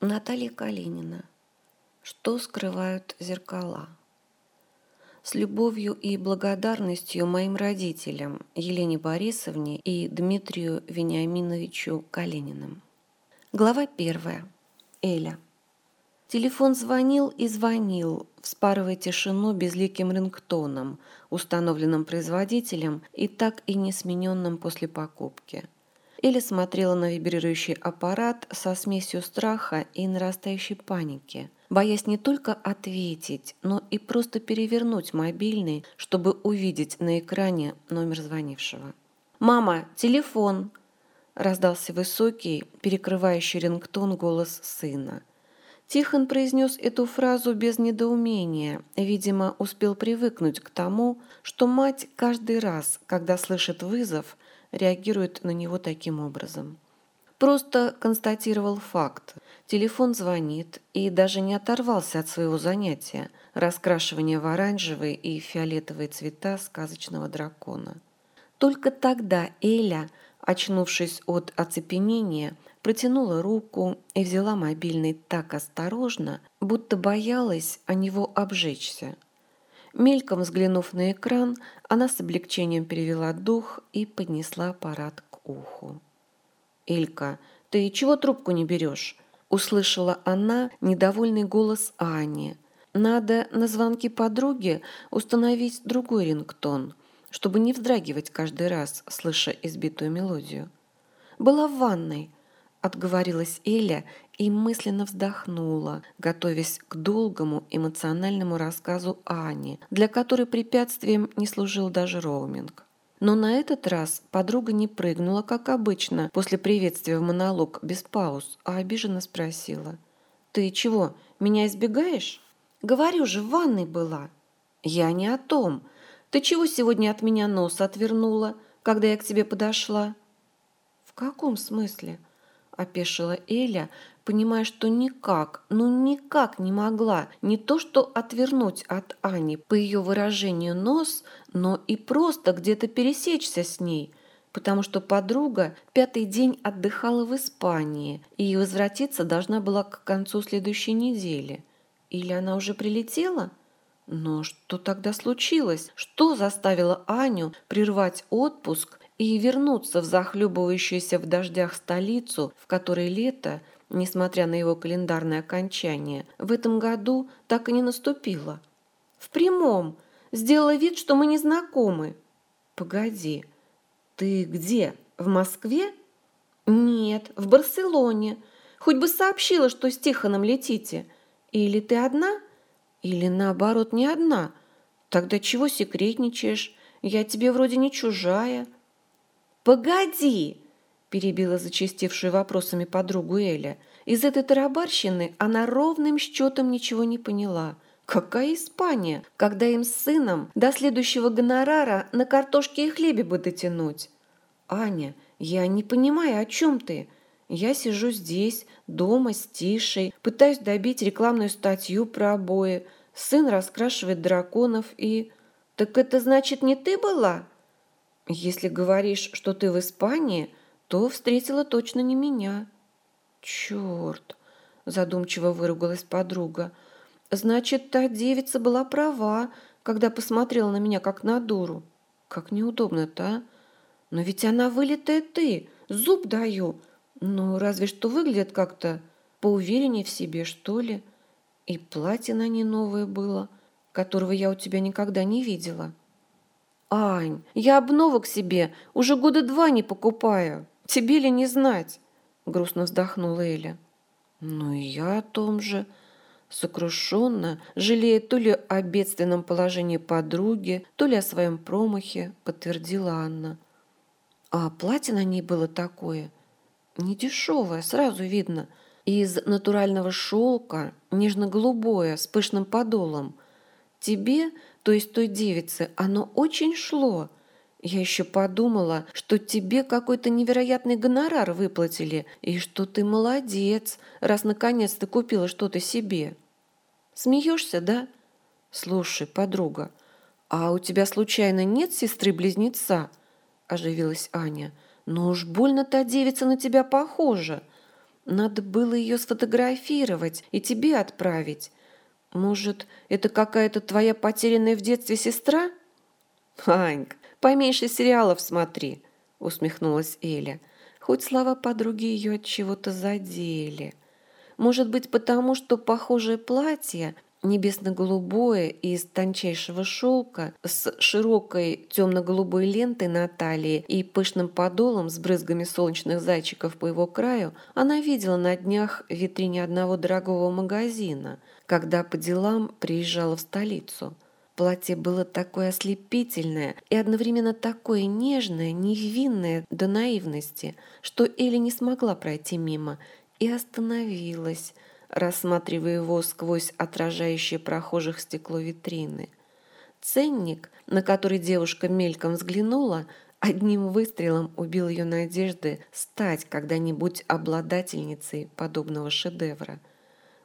Наталья Калинина. Что скрывают зеркала? С любовью и благодарностью моим родителям Елене Борисовне и Дмитрию Вениаминовичу Калининым. Глава первая. Эля. Телефон звонил и звонил, вспарывая тишину безликим рингтоном, установленным производителем и так и не смененным после покупки. Эля смотрела на вибрирующий аппарат со смесью страха и нарастающей паники – боясь не только ответить, но и просто перевернуть мобильный, чтобы увидеть на экране номер звонившего. «Мама, телефон!» – раздался высокий, перекрывающий рингтон голос сына. Тихон произнес эту фразу без недоумения, видимо, успел привыкнуть к тому, что мать каждый раз, когда слышит вызов, реагирует на него таким образом. Просто констатировал факт – Телефон звонит и даже не оторвался от своего занятия – раскрашивания в оранжевые и фиолетовые цвета сказочного дракона. Только тогда Эля, очнувшись от оцепенения, протянула руку и взяла мобильный так осторожно, будто боялась о него обжечься. Мельком взглянув на экран, она с облегчением перевела дух и поднесла аппарат к уху. «Элька, ты чего трубку не берешь?» услышала она недовольный голос Ани. Надо на звонки подруги установить другой рингтон, чтобы не вздрагивать каждый раз, слыша избитую мелодию. Была в ванной, отговорилась Эля и мысленно вздохнула, готовясь к долгому эмоциональному рассказу Ани, для которой препятствием не служил даже роуминг. Но на этот раз подруга не прыгнула, как обычно, после приветствия в монолог без пауз, а обиженно спросила. «Ты чего, меня избегаешь?» «Говорю же, в ванной была». «Я не о том. Ты чего сегодня от меня нос отвернула, когда я к тебе подошла?» «В каком смысле?» – опешила Эля, понимая, что никак, ну никак не могла не то что отвернуть от Ани по ее выражению нос, но и просто где-то пересечься с ней, потому что подруга пятый день отдыхала в Испании и возвратиться должна была к концу следующей недели. Или она уже прилетела? Но что тогда случилось? Что заставило Аню прервать отпуск и вернуться в захлебывающуюся в дождях столицу, в которой лето – несмотря на его календарное окончание, в этом году так и не наступило. В прямом. Сделала вид, что мы не знакомы. Погоди. Ты где? В Москве? Нет, в Барселоне. Хоть бы сообщила, что с Тихоном летите. Или ты одна? Или наоборот не одна? Тогда чего секретничаешь? Я тебе вроде не чужая. Погоди! перебила зачастившую вопросами подругу Эля. Из этой тарабарщины она ровным счетом ничего не поняла. Какая Испания, когда им с сыном до следующего гонорара на картошке и хлебе бы дотянуть? Аня, я не понимаю, о чем ты? Я сижу здесь, дома, с Тишей, пытаюсь добить рекламную статью про обои. Сын раскрашивает драконов и... Так это значит, не ты была? Если говоришь, что ты в Испании, то встретила точно не меня. Черт! Задумчиво выругалась подруга. Значит, та девица была права, когда посмотрела на меня как на дуру. Как неудобно-то, а? Но ведь она вылитая ты, зуб даю. Ну, разве что выглядит как-то поувереннее в себе, что ли. И платье на ней новое было, которого я у тебя никогда не видела. Ань, я обновок себе уже года два не покупаю. Тебе ли не знать?» – грустно вздохнула Эля. «Ну и я о том же», сокрушенно, жалея то ли о бедственном положении подруги, то ли о своем промахе, подтвердила Анна. А платье на ней было такое, недешевое, сразу видно, из натурального шелка, нежно-голубое, с пышным подолом. Тебе, то есть той девице, оно очень шло – я еще подумала, что тебе какой-то невероятный гонорар выплатили, и что ты молодец, раз наконец-то купила что-то себе. Смеешься, да? Слушай, подруга, а у тебя случайно нет сестры-близнеца? Оживилась Аня. Ну уж больно та девица на тебя похожа. Надо было ее сфотографировать и тебе отправить. Может, это какая-то твоя потерянная в детстве сестра? Анька, поменьше сериалов смотри, усмехнулась Эля. Хоть слова подруги ее от чего-то задели. Может быть, потому что похожее платье небесно-голубое из тончайшего шелка с широкой темно-голубой лентой на талии и пышным подолом с брызгами солнечных зайчиков по его краю она видела на днях в витрине одного дорогого магазина, когда по делам приезжала в столицу. Платье было такое ослепительное и одновременно такое нежное, невинное до наивности, что Элли не смогла пройти мимо и остановилась – рассматривая его сквозь отражающее прохожих стекло витрины. Ценник, на который девушка мельком взглянула, одним выстрелом убил ее надежды стать когда-нибудь обладательницей подобного шедевра.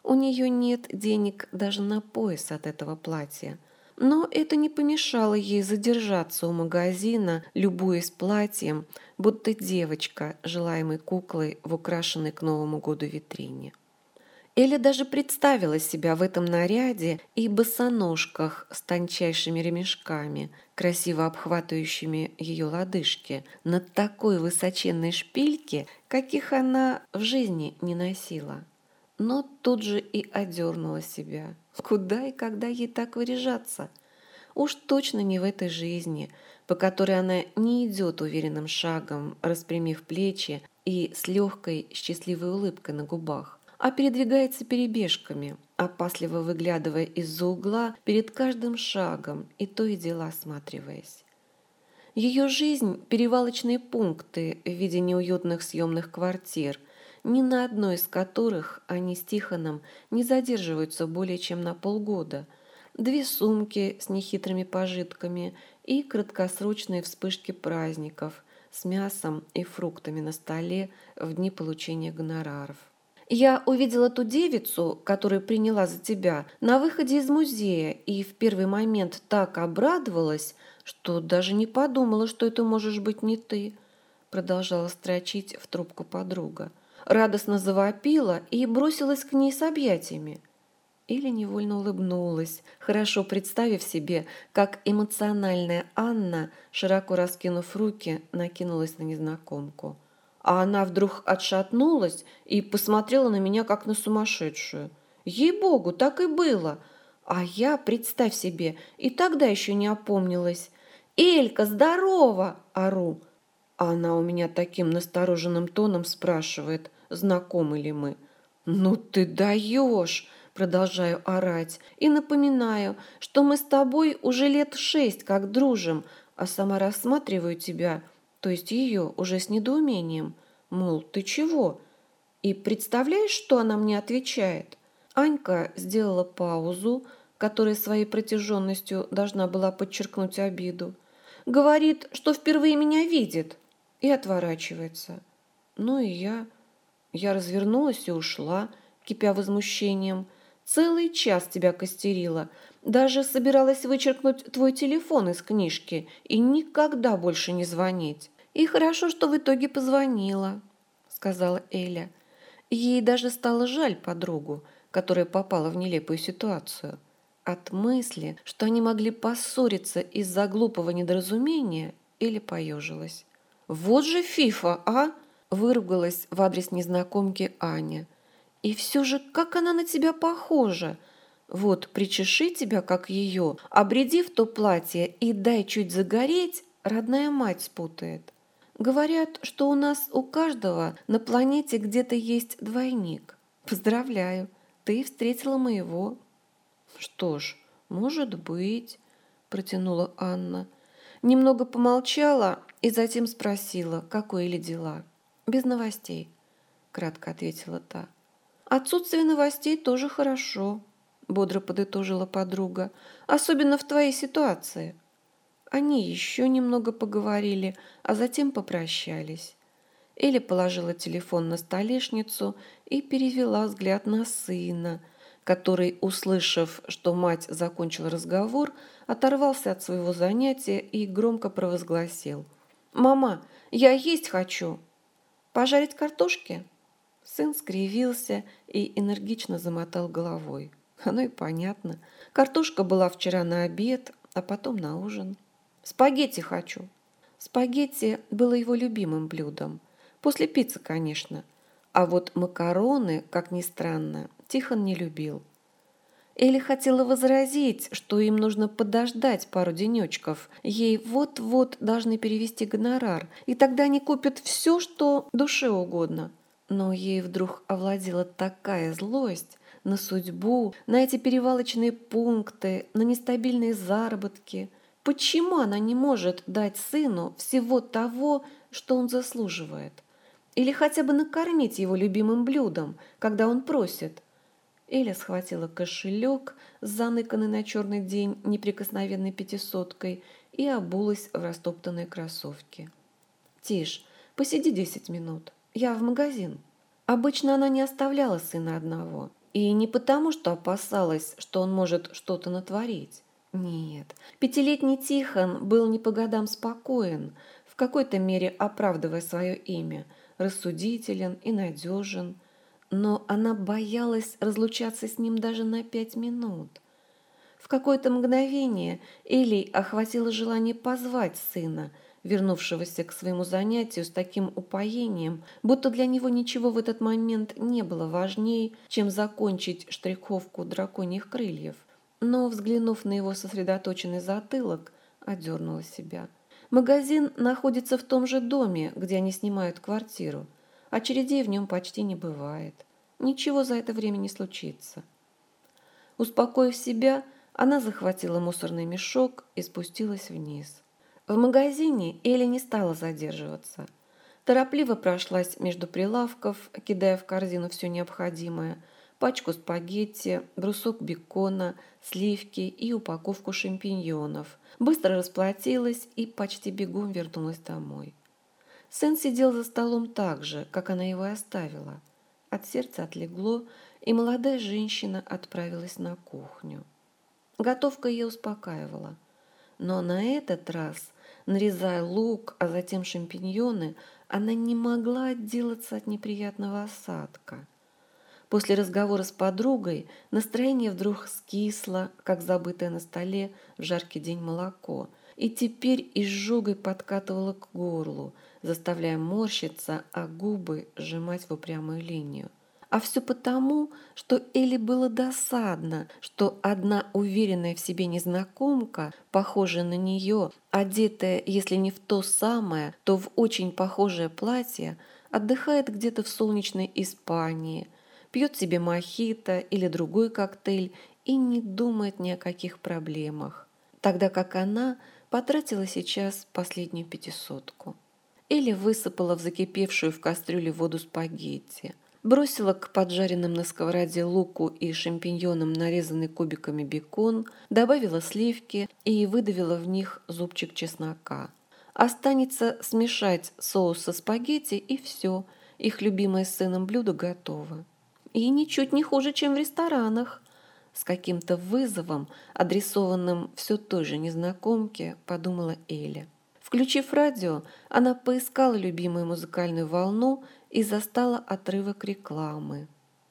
У нее нет денег даже на пояс от этого платья. Но это не помешало ей задержаться у магазина, любуясь платьем, будто девочка, желаемой куклой в украшенной к Новому году витрине. Эля даже представила себя в этом наряде и босоножках с тончайшими ремешками, красиво обхватывающими ее лодыжки, на такой высоченной шпильке, каких она в жизни не носила. Но тут же и одернула себя. Куда и когда ей так выряжаться? Уж точно не в этой жизни, по которой она не идет уверенным шагом, распрямив плечи и с легкой счастливой улыбкой на губах а передвигается перебежками, опасливо выглядывая из-за угла перед каждым шагом и то и дело осматриваясь. Ее жизнь – перевалочные пункты в виде неуютных съемных квартир, ни на одной из которых они с Тихоном не задерживаются более чем на полгода. Две сумки с нехитрыми пожитками и краткосрочные вспышки праздников с мясом и фруктами на столе в дни получения гонораров. Я увидела ту девицу, которую приняла за тебя, на выходе из музея и в первый момент так обрадовалась, что даже не подумала, что это можешь быть не ты», продолжала строчить в трубку подруга. Радостно завопила и бросилась к ней с объятиями. Или невольно улыбнулась, хорошо представив себе, как эмоциональная Анна, широко раскинув руки, накинулась на незнакомку а она вдруг отшатнулась и посмотрела на меня, как на сумасшедшую. Ей-богу, так и было. А я, представь себе, и тогда еще не опомнилась. «Элька, здорово!» – ору. Она у меня таким настороженным тоном спрашивает, знакомы ли мы. «Ну ты даешь!» – продолжаю орать. И напоминаю, что мы с тобой уже лет шесть как дружим, а сама рассматриваю тебя – то есть ее уже с недоумением, мол, ты чего? И представляешь, что она мне отвечает? Анька сделала паузу, которая своей протяженностью должна была подчеркнуть обиду. Говорит, что впервые меня видит, и отворачивается. Ну и я... Я развернулась и ушла, кипя возмущением. Целый час тебя костерила. Даже собиралась вычеркнуть твой телефон из книжки и никогда больше не звонить. «И хорошо, что в итоге позвонила», — сказала Эля. Ей даже стало жаль подругу, которая попала в нелепую ситуацию. От мысли, что они могли поссориться из-за глупого недоразумения, Эля поежилась. «Вот же фифа, а!» – выругалась в адрес незнакомки Аня. «И все же, как она на тебя похожа!» Вот, причеши тебя, как ее, обреди в то платье и дай чуть загореть, родная мать спутает. Говорят, что у нас у каждого на планете где-то есть двойник. Поздравляю, ты встретила моего. Что ж, может быть, протянула Анна. Немного помолчала и затем спросила, какое ли дела. Без новостей, кратко ответила та. Отсутствие новостей тоже хорошо, бодро подытожила подруга, особенно в твоей ситуации. Они еще немного поговорили, а затем попрощались. Эля положила телефон на столешницу и перевела взгляд на сына, который, услышав, что мать закончила разговор, оторвался от своего занятия и громко провозгласил. «Мама, я есть хочу! Пожарить картошки?» Сын скривился и энергично замотал головой. Оно и понятно. Картошка была вчера на обед, а потом на ужин. Спагетти хочу. Спагетти было его любимым блюдом. После пиццы, конечно. А вот макароны, как ни странно, Тихон не любил. Элли хотела возразить, что им нужно подождать пару денечков. Ей вот-вот должны перевести гонорар, и тогда они купят все, что душе угодно. Но ей вдруг овладела такая злость на судьбу, на эти перевалочные пункты, на нестабильные заработки. Почему она не может дать сыну всего того, что он заслуживает? Или хотя бы накормить его любимым блюдом, когда он просит – Эля схватила кошелек, заныканный на черный день неприкосновенной пятисоткой, и обулась в растоптанные кроссовки. «Тише, посиди десять минут. Я в магазин». Обычно она не оставляла сына одного. И не потому, что опасалась, что он может что-то натворить. Нет, пятилетний Тихон был не по годам спокоен, в какой-то мере оправдывая свое имя, рассудителен и надежен, но она боялась разлучаться с ним даже на пять минут. В какое-то мгновение Элей охватило желание позвать сына, вернувшегося к своему занятию с таким упоением, будто для него ничего в этот момент не было важнее, чем закончить штриховку драконьих крыльев. Но, взглянув на его сосредоточенный затылок, одернула себя. Магазин находится в том же доме, где они снимают квартиру – Очередей в нем почти не бывает. Ничего за это время не случится. Успокоив себя, она захватила мусорный мешок и спустилась вниз. В магазине Эля не стала задерживаться. Торопливо прошлась между прилавков, кидая в корзину все необходимое – пачку спагетти, брусок бекона, сливки и упаковку шампиньонов. Быстро расплатилась и почти бегом вернулась домой. Сын сидел за столом так же, как она его оставила. От сердца отлегло, и молодая женщина отправилась на кухню. Готовка ее успокаивала. Но на этот раз, нарезая лук, а затем шампиньоны, она не могла отделаться от неприятного осадка. После разговора с подругой настроение вдруг скисло, как забытое на столе в жаркий день молоко, и теперь изжогой подкатывало к горлу, заставляя морщиться, а губы сжимать в упрямую линию. А все потому, что Элли было досадно, что одна уверенная в себе незнакомка, похожая на нее, одетая, если не в то самое, то в очень похожее платье, отдыхает где-то в солнечной Испании, пьет себе мохито или другой коктейль и не думает ни о каких проблемах, тогда как она потратила сейчас последнюю пятисотку. Или высыпала в закипевшую в кастрюле воду спагетти, бросила к поджаренным на сковороде луку и шампиньонам нарезанный кубиками бекон, добавила сливки и выдавила в них зубчик чеснока. Останется смешать соус со спагетти и все, их любимое с сыном блюдо готово. И ничуть не хуже, чем в ресторанах. С каким-то вызовом, адресованным все той же незнакомке, подумала Эля. Включив радио, она поискала любимую музыкальную волну и застала отрывок рекламы.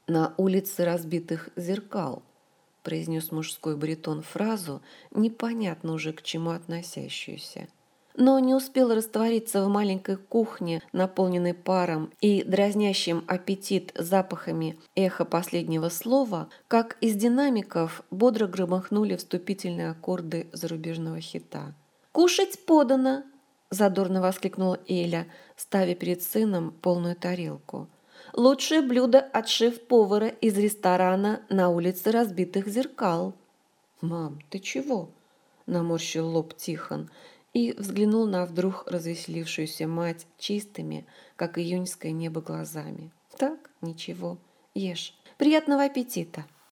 «На улице разбитых зеркал», – произнес мужской баритон фразу, непонятно уже к чему относящуюся. Но не успела раствориться в маленькой кухне, наполненной паром и дразнящим аппетит запахами эхо последнего слова, как из динамиков бодро громыхнули вступительные аккорды зарубежного хита. «Кушать подано!» задорно воскликнула Эля, ставя перед сыном полную тарелку. Лучшее блюдо от шеф-повара из ресторана на улице разбитых зеркал. Мам, ты чего? наморщил лоб Тихон и взглянул на вдруг развеселившуюся мать чистыми, как июньское небо глазами. Так, ничего. Ешь. Приятного аппетита.